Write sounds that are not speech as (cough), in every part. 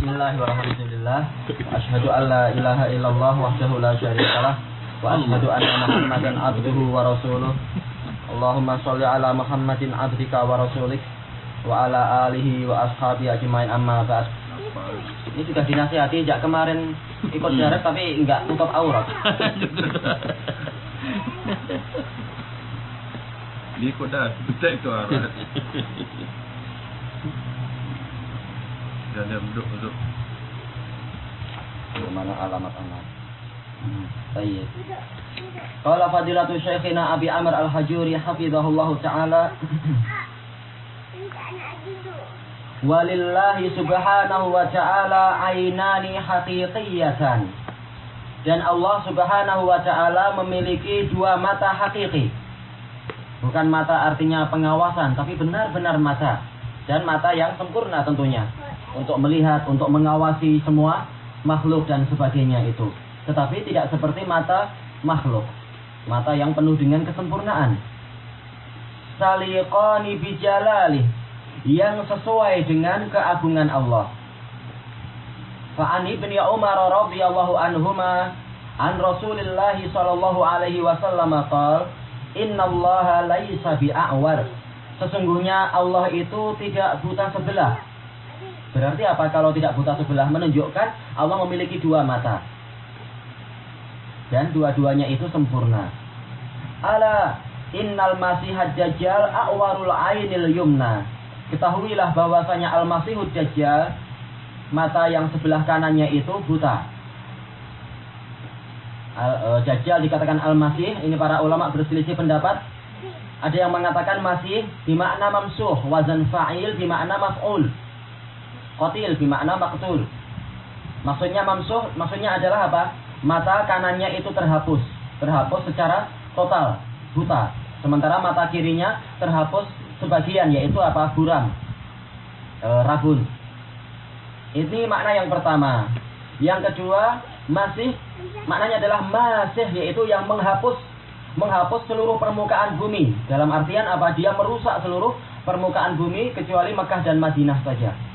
Bismillah walhamdulillah Ashadu an la ilaha illallah wahdahu la syarikalah Wa ashadu anna muhammadan abduhu wa rasuluh. Allahumma salli ala muhammadin abdika wa rasulik. Wa ala alihi wa ashabi ajmain. Amma ba'd. Ini sudah dinasihati sejak kemarin ikut syarat tapi enggak tutup aurat. Dia ikut dah, betul itu aurat. (laughs) Jangan duduk duduk. Mana? Alamat anak Baik. Qala fadilatu syekhina Abi Amr al-Hajuri hafizahullahu ta'ala. Walillahi subhanahu wa ta'ala ainani haqiqiyatan. Dan Allah subhanahu wa ta'ala memiliki dua mata hakiki. Bukan mata artinya pengawasan Tapi benar-benar mata. Dan mata yang sempurna tentunya Untuk melihat, untuk mengawasi semua makhluk dan sebagainya itu Tetapi tidak seperti mata makhluk Mata yang penuh dengan kesempurnaan Saliqani bijalalih yang sesuai dengan keagungan Allah. Fa'an ibni Umar radhiyallahu anhuma an Rasulillah sallallahu alaihi wasallam qala Inna Allah laisa bi'awar. Sesungguhnya Allah itu tidak buta sebelah. Berarti apa kalau tidak buta sebelah? Menunjukkan Allah memiliki dua mata. Dan dua-duanya itu sempurna. Ala innal masihad dajjal a'warul ainil yumna. Ketahuilah bahwasanya Al-Masihud Dajjal mata yang sebelah kanannya itu buta. Al, uh, Dajjal dikatakan Al-Masih, ini para ulama berselisih pendapat. Ada yang mengatakan masih bimakna mamsuh, wazan fa'il bimakna maf'ul. Qatil bimakna maqtul. Maksudnya mamsuh, maksudnya adalah apa? Mata kanannya itu terhapus, terhapus secara total, buta. Sementara mata kirinya terhapus sebagian yaitu apa? Buram. E, rabun. Ini makna yang pertama. Yang kedua masih maknanya adalah masih yaitu yang menghapus menghapus seluruh permukaan bumi. Dalam artian apa? Dia merusak seluruh permukaan bumi kecuali Mekah dan Madinah saja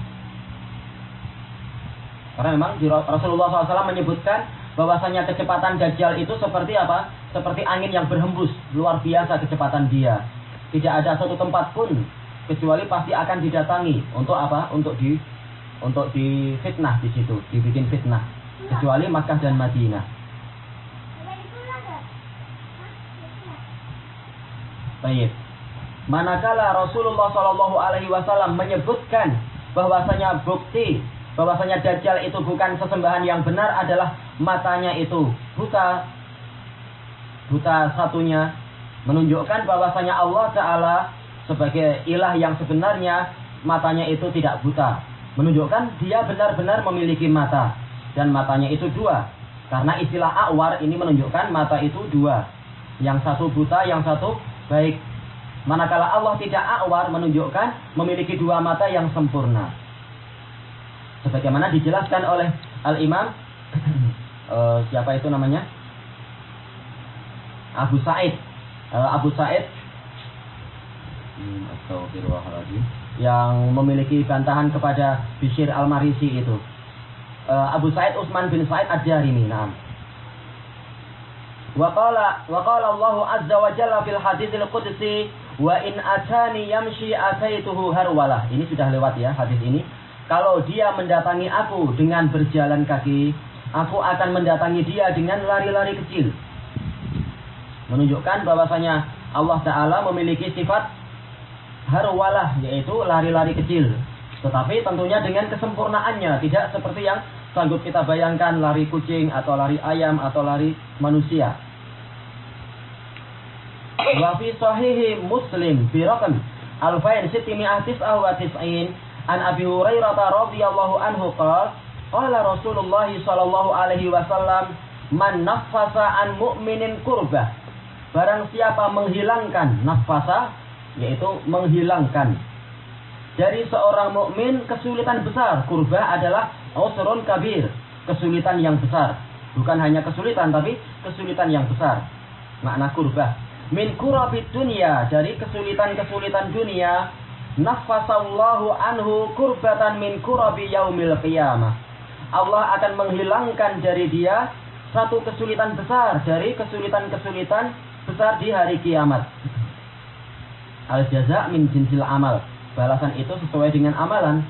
karena memang Rasulullah SAW menyebutkan bahwasanya kecepatan Dajjal itu seperti apa? Seperti angin yang berhembus, luar biasa kecepatan dia. Tidak ada satu tempat pun kecuali pasti akan didatangi untuk apa? Untuk di untuk di fitnah di situ, dibikin fitnah. Kecuali Makkah dan Madinah. Baik. Manakala Rasulullah Wasallam menyebutkan bahwasanya bukti bahwasanya Dajjal itu bukan sesembahan yang benar adalah matanya itu buta buta satunya menunjukkan bahwasanya Allah Ta'ala sebagai ilah yang sebenarnya matanya itu tidak buta. Menunjukkan dia benar-benar memiliki mata. Dan matanya itu dua. Karena istilah awar ini menunjukkan mata itu dua. Yang satu buta, yang satu baik. Manakala Allah tidak awar menunjukkan memiliki dua mata yang sempurna. Sebagaimana dijelaskan oleh Al-Imam uh, (clears throat) siapa itu namanya? Abu Said uh, Abu Said hmm, yang memiliki bantahan kepada Bishir Al-Marisi itu. Uh, Abu Said Utsman bin Said Ad-Darimi, nah. Wa qala wa qala Allah azza wa jalla fil haditsil qudsi wa in atani yamshi ataituhu harwalah. Ini sudah lewat ya hadis ini. Kalau dia mendatangi aku dengan berjalan kaki, aku akan mendatangi dia dengan lari-lari kecil. Menunjukkan bahwasanya Allah Ta'ala memiliki sifat harwalah yaitu lari-lari kecil. Tetapi tentunya dengan kesempurnaannya tidak seperti yang sanggup kita bayangkan lari kucing atau lari ayam atau lari manusia. Wa fi sahihi muslim bi raqam alfain sitimi'ah tis'ah wa tis'in an Abi Hurairah radhiyallahu anhu qala Rasulullah sallallahu alaihi wasallam man nafasa an mu'minin kurbah Barang siapa menghilangkan nafasa, yaitu menghilangkan dari seorang mukmin kesulitan besar. Kurba adalah usrun kabir, kesulitan yang besar. Bukan hanya kesulitan, tapi kesulitan yang besar. Makna kurba. Min kurabit dunia, dari kesulitan-kesulitan dunia, nafasallahu anhu kurbatan min kurabi yaumil qiyamah. Allah akan menghilangkan dari dia satu kesulitan besar dari kesulitan-kesulitan besar di hari kiamat. Al jaza min jinsil amal. Balasan itu sesuai dengan amalan.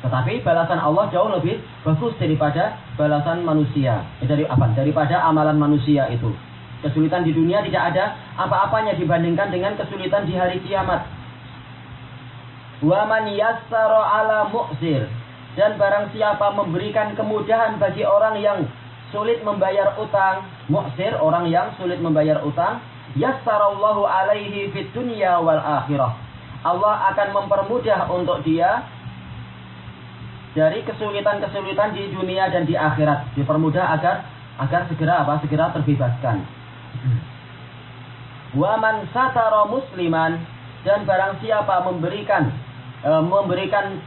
Tetapi balasan Allah jauh lebih bagus daripada balasan manusia. Eh, dari apa? Daripada amalan manusia itu. Kesulitan di dunia tidak ada apa-apanya dibandingkan dengan kesulitan di hari kiamat. Wa man yassara ala mu'sir. Dan barang siapa memberikan kemudahan bagi orang yang sulit membayar utang, mu'sir orang yang sulit membayar utang, yassarallahu alaihi fid dunya wal akhirah. Allah akan mempermudah untuk dia dari kesulitan-kesulitan di dunia dan di akhirat, dipermudah agar agar segera apa? Segera terbebaskan. Wa man satara musliman dan barang siapa memberikan e, memberikan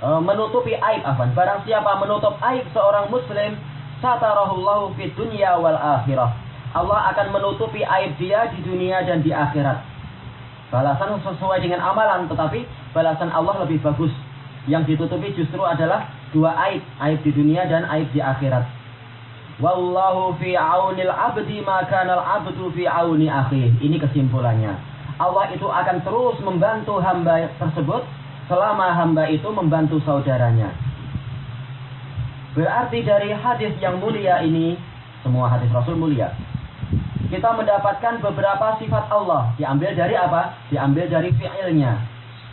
e, menutupi aib apa? Barang siapa menutup aib seorang muslim, satarahullahu fid dunya wal akhirah. Allah akan menutupi aib dia di dunia dan di akhirat. Balasan sesuai dengan amalan, tetapi balasan Allah lebih bagus. Yang ditutupi justru adalah dua aib, aib di dunia dan aib di akhirat. Wallahu fi aunil abdi maka nal abdu fi auni akhi. Ini kesimpulannya. Allah itu akan terus membantu hamba tersebut selama hamba itu membantu saudaranya. Berarti dari hadis yang mulia ini, semua hadis Rasul mulia, kita mendapatkan beberapa sifat Allah. Diambil dari apa? Diambil dari fi'ilnya.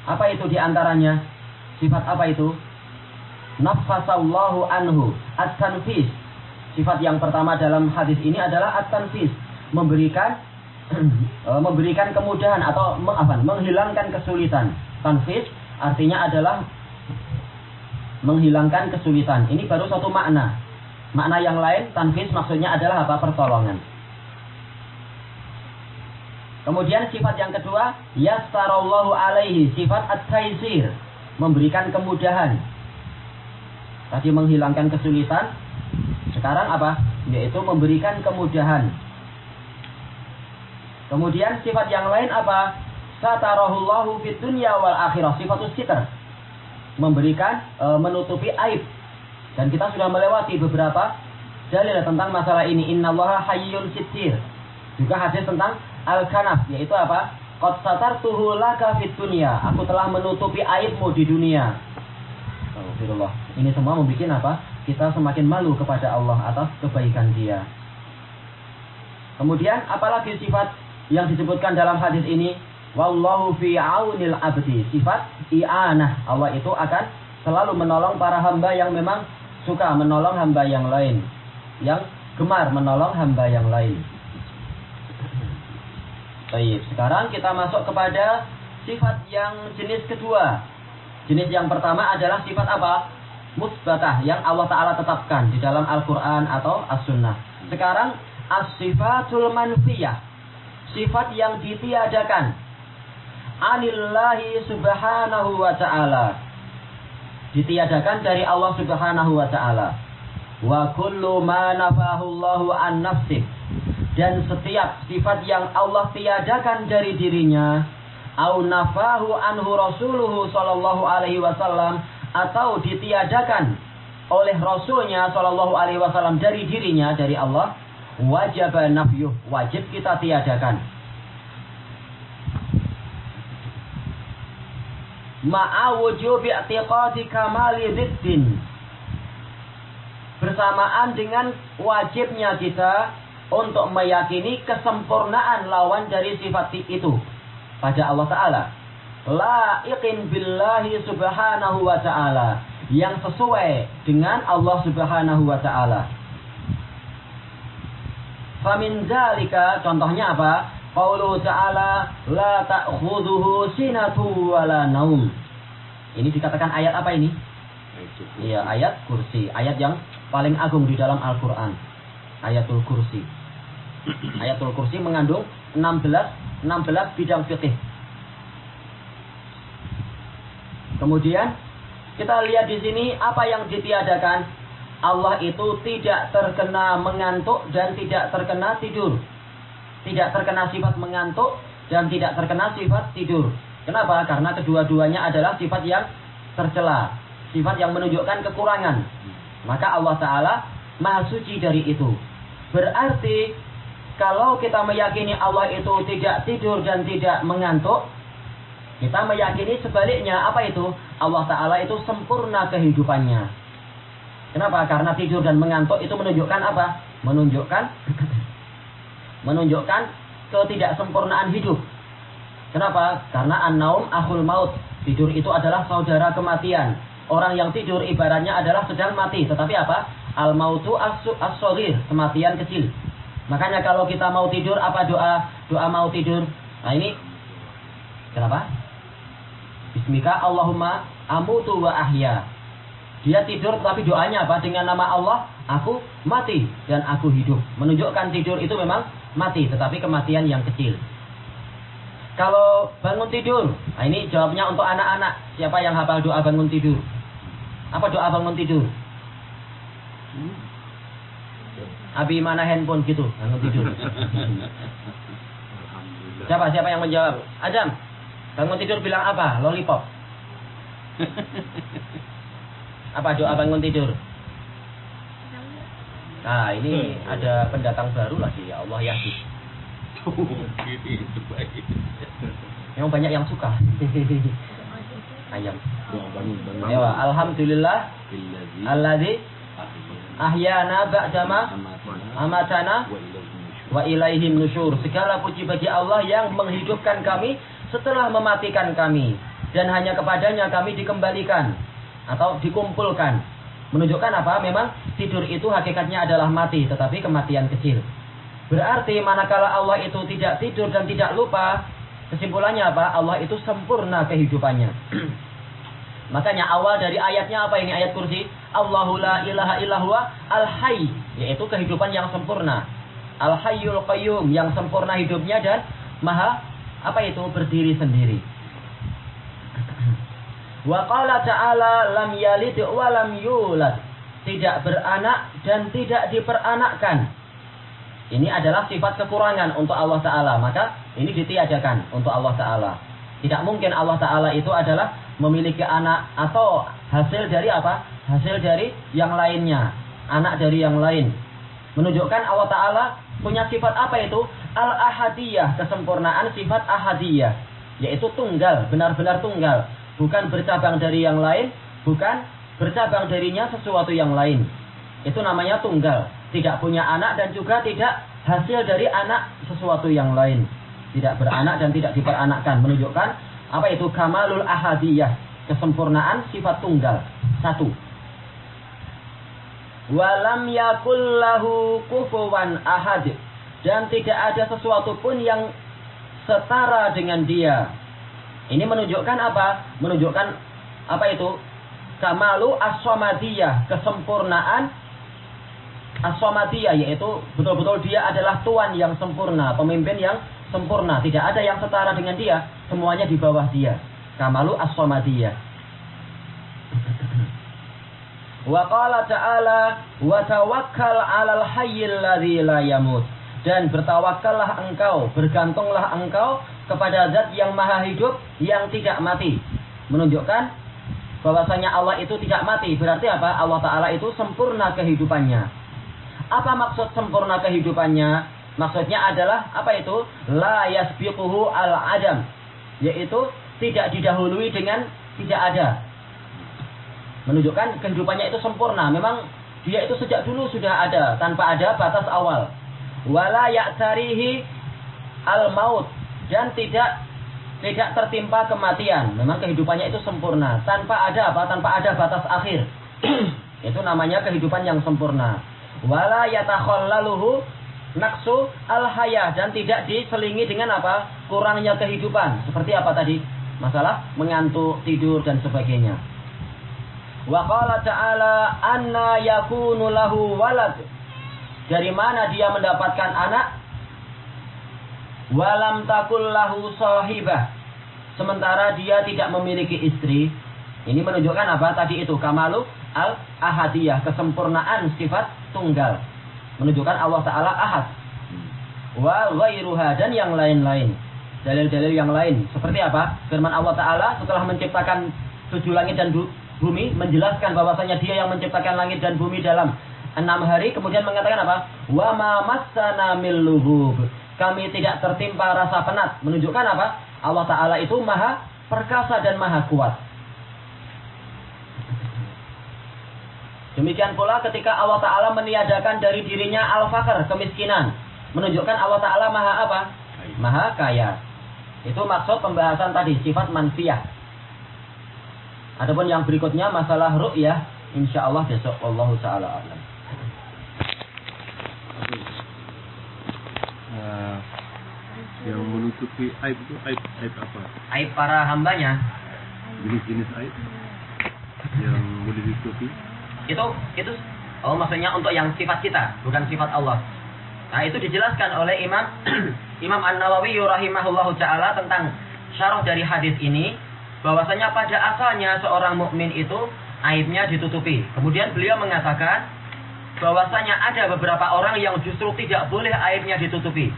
Apa itu di antaranya? Sifat apa itu? Nafasallahu anhu. At-tanfis. Sifat yang pertama dalam hadis ini adalah at-tanfis. Memberikan (clears throat) eh, memberikan kemudahan atau apa, menghilangkan kesulitan. Tanfis artinya adalah menghilangkan kesulitan. Ini baru satu makna. Makna yang lain, tanfis maksudnya adalah apa? Pertolongan. Kemudian sifat yang kedua, yassarallahu alaihi, sifat at-taisir, memberikan kemudahan. Tadi menghilangkan kesulitan, sekarang apa? Yaitu memberikan kemudahan. Kemudian sifat yang lain apa? Satarahullahu fid dunya wal akhirah, sifat sitr. Memberikan e, menutupi aib. Dan kita sudah melewati beberapa dalil tentang masalah ini. Innallaha hayyun sitir. Juga hadis tentang al-kanaf yaitu apa? Qad satartuhu laka. Aku telah menutupi aibmu di dunia. Alhamdulillah. Ini semua membuat apa? Kita semakin malu kepada Allah atas kebaikan dia. Kemudian apalagi sifat yang disebutkan dalam hadis ini? Wallahu fi aunil abdi. Sifat i'anah. Allah itu akan selalu menolong para hamba yang memang suka menolong hamba yang lain. Yang gemar menolong hamba yang lain. Baik, sekarang kita masuk kepada sifat yang jenis kedua. Jenis yang pertama adalah sifat apa? Musbatah yang Allah Ta'ala tetapkan di dalam Al-Quran atau As-Sunnah. Sekarang as-sifatul manfiyah. Sifat yang ditiadakan. Anillahi subhanahu wa ta'ala. Ditiadakan dari Allah subhanahu wa ta'ala. Wa kullu ma nafahullahu an nafsih dan setiap sifat yang Allah tiadakan dari dirinya au nafahu anhu rasuluhu sallallahu alaihi wasallam atau ditiadakan oleh rasulnya sallallahu alaihi wasallam dari dirinya dari Allah wajib nafyuh wajib kita tiadakan ma'a wujubi kamali diddin bersamaan dengan wajibnya kita untuk meyakini kesempurnaan lawan dari sifat itu pada Allah Ta'ala. La iqin billahi subhanahu wa ta'ala. Yang sesuai dengan Allah subhanahu wa ta'ala. Famin zalika, contohnya apa? Qaulu ta'ala, la ta'khuduhu sinatu wa la naum. Ini dikatakan ayat apa ini? Iya, ayat kursi. Ayat yang paling agung di dalam Al-Quran. Ayatul kursi. Ayatul Kursi mengandung 16 16 bidang fikih. Kemudian kita lihat di sini apa yang ditiadakan. Allah itu tidak terkena mengantuk dan tidak terkena tidur. Tidak terkena sifat mengantuk dan tidak terkena sifat tidur. Kenapa? Karena kedua-duanya adalah sifat yang tercela, sifat yang menunjukkan kekurangan. Maka Allah Ta'ala maha suci dari itu. Berarti kalau kita meyakini Allah itu tidak tidur dan tidak mengantuk, kita meyakini sebaliknya apa itu? Allah Ta'ala itu sempurna kehidupannya. Kenapa? Karena tidur dan mengantuk itu menunjukkan apa? Menunjukkan menunjukkan ketidaksempurnaan hidup. Kenapa? Karena an-naum akhul maut. Tidur itu adalah saudara kematian. Orang yang tidur ibaratnya adalah sedang mati. Tetapi apa? Al-mautu as-soghir. Kematian kecil. Makanya kalau kita mau tidur, apa doa? Doa mau tidur. Nah ini, kenapa? Bismika Allahumma amutu wa ahya. Dia tidur tapi doanya apa? Dengan nama Allah, aku mati dan aku hidup. Menunjukkan tidur itu memang mati, tetapi kematian yang kecil. Kalau bangun tidur, nah ini jawabnya untuk anak-anak. Siapa yang hafal doa bangun tidur? Apa doa bangun tidur? Abi mana handphone gitu, bangun tidur. Siapa siapa yang menjawab? Adam, bangun tidur bilang apa? Lollipop. (laughs) Apa doa bangun tidur? Nah, ini ada pendatang baru lagi ya Allah ya. (laughs) Memang banyak yang suka. (laughs) Ayam. Ya, alhamdulillah alladzi ahyana ba'dama amatana wa ilaihim nusyur. Segala puji bagi Allah yang menghidupkan kami setelah mematikan kami dan hanya kepadanya kami dikembalikan atau dikumpulkan. Menunjukkan apa? Memang tidur itu hakikatnya adalah mati, tetapi kematian kecil. Berarti manakala Allah itu tidak tidur dan tidak lupa, kesimpulannya apa? Allah itu sempurna kehidupannya. (clears throat) Makanya awal dari ayatnya apa ini ayat kursi? Allahu la ilaha illallah al-hayy, yaitu kehidupan yang sempurna. Al-hayyul qayyum yang sempurna hidupnya dan maha apa itu berdiri sendiri. Wa qala ta'ala lam yalid wa lam yulad. Tidak beranak dan tidak diperanakkan. Ini adalah sifat kekurangan untuk Allah Ta'ala. Maka ini ditiadakan untuk Allah Ta'ala. Tidak mungkin Allah Ta'ala itu adalah memiliki anak atau hasil dari apa? Hasil dari yang lainnya. Anak dari yang lain. Menunjukkan Allah Ta'ala punya sifat apa itu? Al-ahadiyah. Kesempurnaan sifat ahadiyah. Yaitu tunggal. Benar-benar tunggal bukan bercabang dari yang lain, bukan bercabang darinya sesuatu yang lain. Itu namanya tunggal, tidak punya anak dan juga tidak hasil dari anak sesuatu yang lain. Tidak beranak dan tidak diperanakkan, menunjukkan apa itu kamalul ahadiyah, kesempurnaan sifat tunggal. Satu. Walam yakullahu kufuwan ahad. Dan tidak ada sesuatu pun yang setara dengan dia. Ini menunjukkan apa? Menunjukkan apa itu? Kamalu aswamadiyah, kesempurnaan aswamadiyah yaitu betul-betul dia adalah tuan yang sempurna, pemimpin yang sempurna, tidak ada yang setara dengan dia, semuanya di bawah dia. Kamalu aswamadiyah. (clears throat) Wa qala ta'ala wa tawakkal 'alal hayyil ladzi. Dan bertawakallah engkau, bergantunglah engkau kepada zat yang maha hidup yang tidak mati. Menunjukkan bahwasanya Allah itu tidak mati. Berarti apa? Allah Ta'ala itu sempurna kehidupannya. Apa maksud sempurna kehidupannya? Maksudnya adalah apa itu? La yasbiquhu al-adam. Yaitu tidak didahului dengan tidak ada. Menunjukkan kehidupannya itu sempurna. Memang dia itu sejak dulu sudah ada. Tanpa ada batas awal. Wala ya'tarihi al-maut dan tidak tidak tertimpa kematian. Memang kehidupannya itu sempurna, tanpa ada apa? Tanpa ada batas akhir. (clears throat) itu namanya kehidupan yang sempurna. Wala yatakhallaluhu naksu al dan tidak diselingi dengan apa? Kurangnya kehidupan. Seperti apa tadi? Masalah mengantuk, tidur dan sebagainya. Wa qala ta'ala anna yakunu lahu walad. Dari mana dia mendapatkan anak? Walam takul lahu sahibah. Sementara dia tidak memiliki istri. Ini menunjukkan apa? Tadi itu kamalu al ahadiyah, kesempurnaan sifat tunggal. Menunjukkan Allah taala ahad. Wa ghairuha dan yang lain-lain. dalil-dalil yang lain. Seperti apa? Firman Allah Ta'ala setelah menciptakan tujuh langit dan bumi, menjelaskan bahwasanya dia yang menciptakan langit dan bumi dalam enam hari, kemudian mengatakan apa? Wa ma Kami tidak tertimpa rasa penat. Menunjukkan apa? Allah Ta'ala itu maha perkasa dan maha kuat. Demikian pula ketika Allah Ta'ala meniadakan dari dirinya al-fakr, kemiskinan. Menunjukkan Allah Ta'ala maha apa? Maha kaya. Itu maksud pembahasan tadi, sifat manfiyah. Adapun yang berikutnya masalah ru'yah, insya Allah besok Allah Ta'ala alam. Uh, yang menutupi aib itu aib, aib apa? Aib para hambanya. Jenis-jenis aib yang boleh ditutupi? Itu, itu, oh maksudnya untuk yang sifat kita, bukan sifat Allah. Nah itu dijelaskan oleh Imam (clears throat) Imam An Nawawi rahimahullahu taala tentang syarah dari hadis ini bahwasanya pada asalnya seorang mukmin itu aibnya ditutupi. Kemudian beliau mengatakan bahwasanya ada beberapa orang yang justru tidak boleh aibnya ditutupi.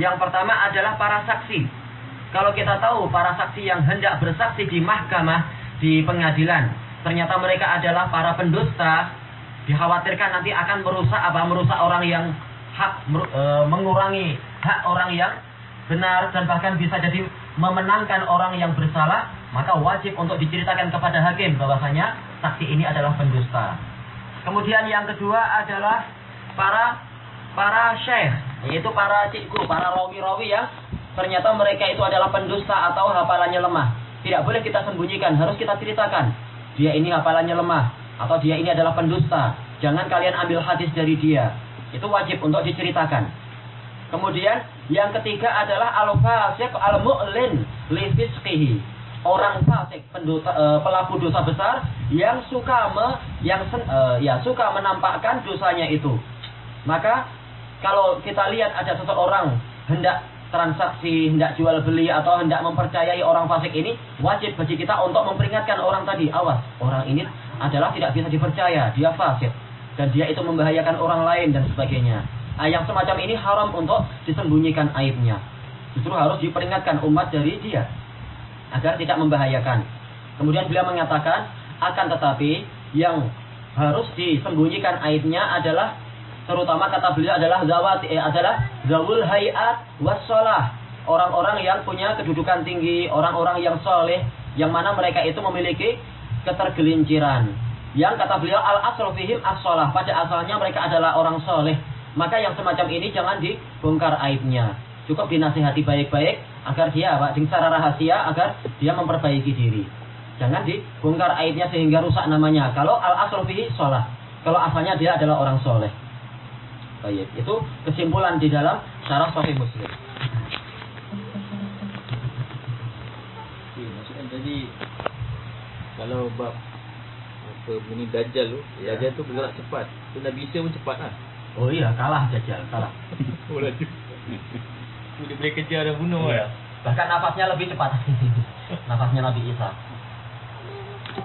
Yang pertama adalah para saksi. Kalau kita tahu para saksi yang hendak bersaksi di mahkamah, di pengadilan, ternyata mereka adalah para pendusta, dikhawatirkan nanti akan merusak apa merusak orang yang hak e, mengurangi hak orang yang benar dan bahkan bisa jadi memenangkan orang yang bersalah, maka wajib untuk diceritakan kepada hakim bahwasanya saksi ini adalah pendusta. Kemudian yang kedua adalah para para syekh, yaitu para cikgu, para rawi-rawi yang ternyata mereka itu adalah pendusta atau hafalannya lemah. Tidak boleh kita sembunyikan, harus kita ceritakan. Dia ini hafalannya lemah atau dia ini adalah pendusta. Jangan kalian ambil hadis dari dia. Itu wajib untuk diceritakan. Kemudian yang ketiga adalah al-fasiq al-mu'lin li. Orang fasik pendosa, e, pelaku dosa besar yang suka me, yang sen, e, ya suka menampakkan dosanya itu. Maka kalau kita lihat ada seseorang hendak transaksi, hendak jual beli atau hendak mempercayai orang fasik ini, wajib bagi kita untuk memperingatkan orang tadi, awas, orang ini adalah tidak bisa dipercaya, dia fasik dan dia itu membahayakan orang lain dan sebagainya. Nah, yang semacam ini haram untuk disembunyikan aibnya. Justru harus diperingatkan umat dari dia agar tidak membahayakan. Kemudian beliau mengatakan akan tetapi yang harus disembunyikan aibnya adalah terutama kata beliau adalah zawat eh, adalah zawul hayat wassalah orang-orang yang punya kedudukan tinggi orang-orang yang soleh yang mana mereka itu memiliki ketergelinciran. Yang kata beliau al asal fihim as pada asalnya mereka adalah orang soleh maka yang semacam ini jangan dibongkar aibnya. Cukup dinasihati baik-baik agar dia apa secara rahasia agar dia memperbaiki diri. Jangan dibongkar aibnya sehingga rusak namanya. Kalau al asal fihi sholah kalau asalnya dia adalah orang soleh baik itu kesimpulan di dalam syarah sahih muslim. Maksudnya jadi kalau bab apa bunyi Dajjal tu ya. Dajjal tu bergerak cepat. Tu Nabi Isa pun cepat lah. Oh iya kalah Dajjal kalah. (laughs) Oh laju dia boleh kejar dan bunuh iya. kan bahkan nafasnya lebih cepat. (laughs) Nafasnya Nabi Isa